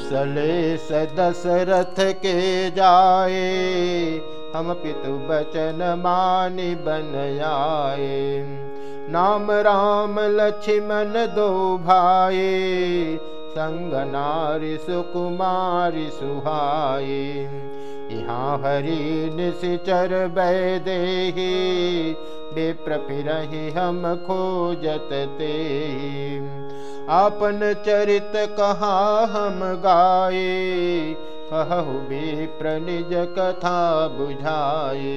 कौशले स दशरथ के जाए, हम पितु बचन मानि बन आए नाम राम लक्ष्मण दो भाई संग नारी सुकुमारी सुहाई यहाँ हरि निश्चर वैदेही विप्र फिरहि हम खोजत ते। आपन चरित कहा हम गाए? कहु विप्र निज कथा बुझाए।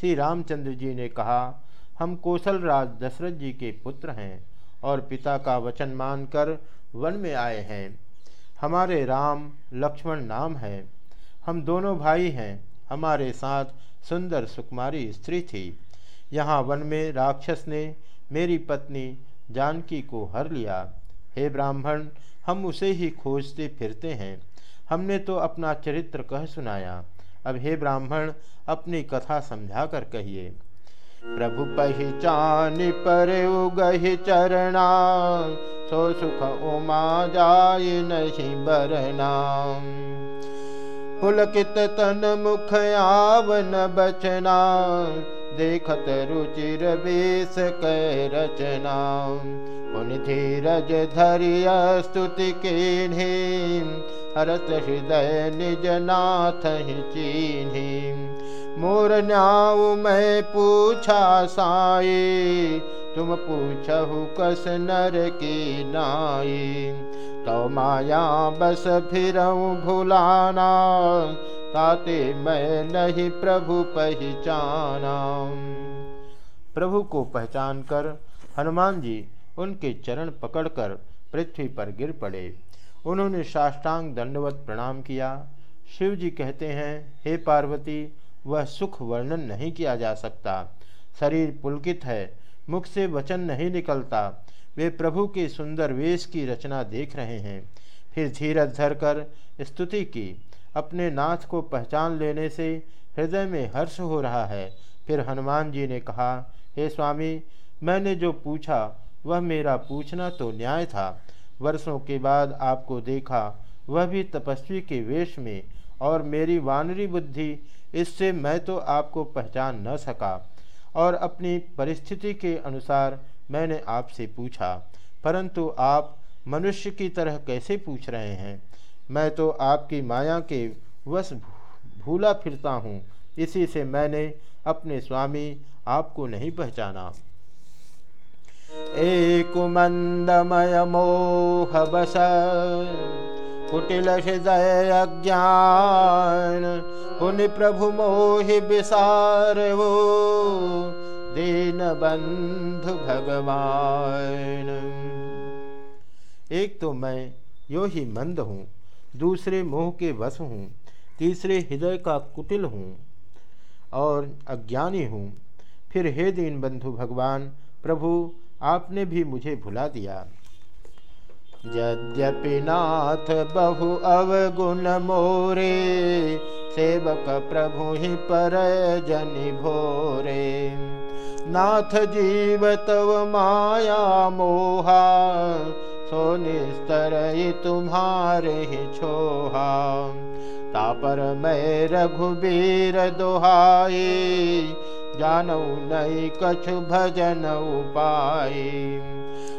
श्री रामचंद्र जी ने कहा, हम कौशल राज दशरथ जी के पुत्र हैं और पिता का वचन मानकर वन में आए हैं। हमारे राम, लक्ष्मण नाम है। हम दोनों भाई हैं। हमारे साथ सुंदर सुकुमारी स्त्री थी। यहाँ वन में राक्षस ने मेरी पत्नी जानकी को हर लिया। हे ब्राह्मण, हम उसे ही खोजते फिरते हैं। हमने तो अपना चरित्र कह सुनाया। अब हे ब्राह्मण, अपनी कथा समझा कर कहिए। प्रभु पहचान पर चरणा सो सुख उमा जाय नहीं बरना पुलकित तन मुख आवन बचना देखत रुचिर बेस कै रचना। उन धीरज धरिय स्तुति के हरत हृदय निज नाथ चिन्ही। मोर न्याऊ मैं पूछा साई, तुम पूछहु कस नर की नाई। तो माया बस फिर भुलाना ताते मैं नहीं प्रभु पहचाना प्रभु को पहचान कर हनुमान जी उनके चरण पकड़कर पृथ्वी पर गिर पड़े। उन्होंने साष्टांग दंडवत प्रणाम किया। शिव जी कहते हैं, हे पार्वती, वह सुख वर्णन नहीं किया जा सकता। शरीर पुलकित है, मुख से वचन नहीं निकलता। वे प्रभु के सुंदर वेश की रचना देख रहे हैं। फिर धीरज धरकर स्तुति की। अपने नाथ को पहचान लेने से हृदय में हर्ष हो रहा है। फिर हनुमान जी ने कहा, हे स्वामी, मैंने जो पूछा, वह मेरा पूछना तो न्याय था। वर्षों के बाद आपको देखा, वह भी तपस्वी के वेश में, और मेरी वानरी बुद्धि, इससे मैं तो आपको पहचान न सका। और अपनी परिस्थिति के अनुसार मैंने आपसे पूछा, परंतु आप मनुष्य की तरह कैसे पूछ रहे हैं? मैं तो आपकी माया के वश भूला फिरता हूँ। इसी से मैंने अपने स्वामी आपको नहीं पहचाना। एक मंदमय मोह बस कुटिल हृदय अज्ञान पुण्य प्रभु मोहि विसार वो, दीन बंधु भगवान। एक तो मैं यो ही मंद हूँ। दूसरे मोह के वश हूँ, तीसरे हृदय का कुटिल हूँ और अज्ञानी हूँ। फिर हे दीन बंधु भगवान, प्रभु, आपने भी मुझे भुला दिया। यद्यपि नाथ बहु अवगुण मोरे, सेवक प्रभु ही पर जन भोरे। नाथ जीव तव माया मोहा सो निस्तर तुम्हारे ही छोहा। तापर मैं रघुबीर दोहाई, जानऊ नई कछु भजन उपाय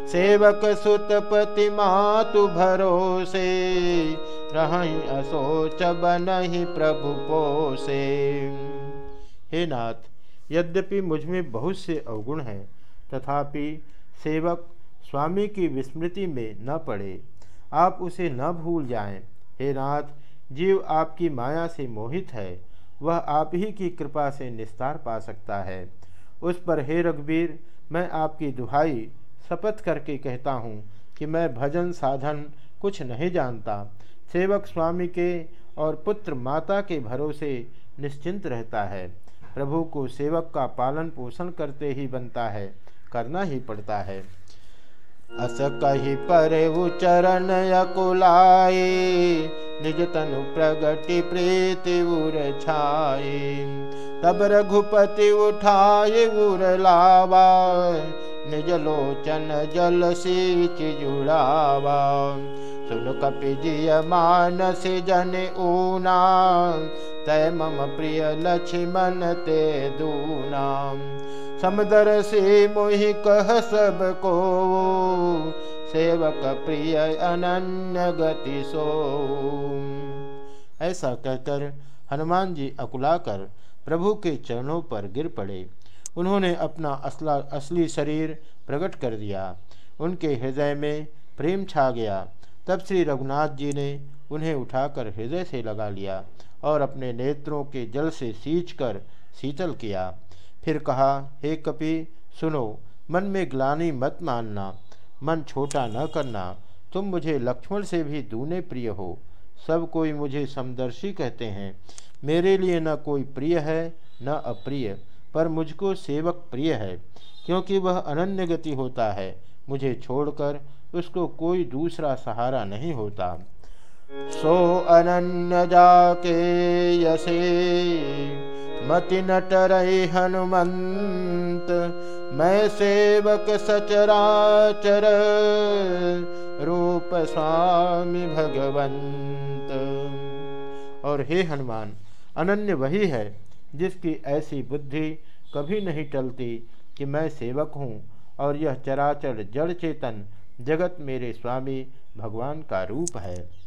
सेवक सुत पति मातु भरोसे रही असोच बनहि प्रभु पोसे। हे नाथ, यद्यपि मुझमें बहुत से अवगुण हैं, तथापि सेवक स्वामी की विस्मृति में न पड़े। आप उसे न भूल जाएँ। हे नाथ, जीव आपकी माया से मोहित है। वह आप ही की कृपा से निस्तार पा सकता है। उस पर, हे रघुवीर, मैं आपकी दुहाई शपथ करके कहता हूँ कि मैं भजन साधन कुछ नहीं जानता। सेवक स्वामी के और पुत्र माता के भरोसे निश्चिंत रहता है। प्रभु को सेवक का पालन पोषण करते ही बनता है, करना ही पड़ता है। अस कही पर उचरण अकुलाए निज तनु प्रगति प्रीति उर छाए तब रघुपति उठाए उर लावा, निज लोचन जल सीच जुड़ावा। सुन कपिजिय मानस जन ऊना, तय मम प्रिय लक्ष्मण ते दूना। समदर से मोहि कह सबको सेवक प्रिय अनन्य गति सो। ऐसा कहकर हनुमान जी अकुलाकर प्रभु के चरणों पर गिर पड़े। उन्होंने अपना असला, असली शरीर प्रकट कर दिया। उनके हृदय में प्रेम छा गया। तब श्री रघुनाथ जी ने उन्हें उठाकर हृदय से लगा लिया और अपने नेत्रों के जल से सींच कर शीतल किया। फिर कहा, हे कपि, सुनो, मन में ग्लानी मत मानना। मन छोटा न करना, तुम मुझे लक्ष्मण से भी दूने प्रिय हो। सब कोई मुझे समदर्शी कहते हैं। मेरे लिए न कोई प्रिय है, न अप्रिय, पर मुझको सेवक प्रिय है, क्योंकि वह अनन्य गति होता है। मुझे छोड़कर उसको कोई दूसरा सहारा नहीं होता। सो अनन्य जाके यसे, मति नटर हनुमंत मैं सेवक सचराचर, रूप स्वामी भगवंत। और हे हनुमान, अनन्य वही है जिसकी ऐसी बुद्धि कभी नहीं टलती कि मैं सेवक हूँ और यह चराचर जड़ चेतन जगत मेरे स्वामी भगवान का रूप है।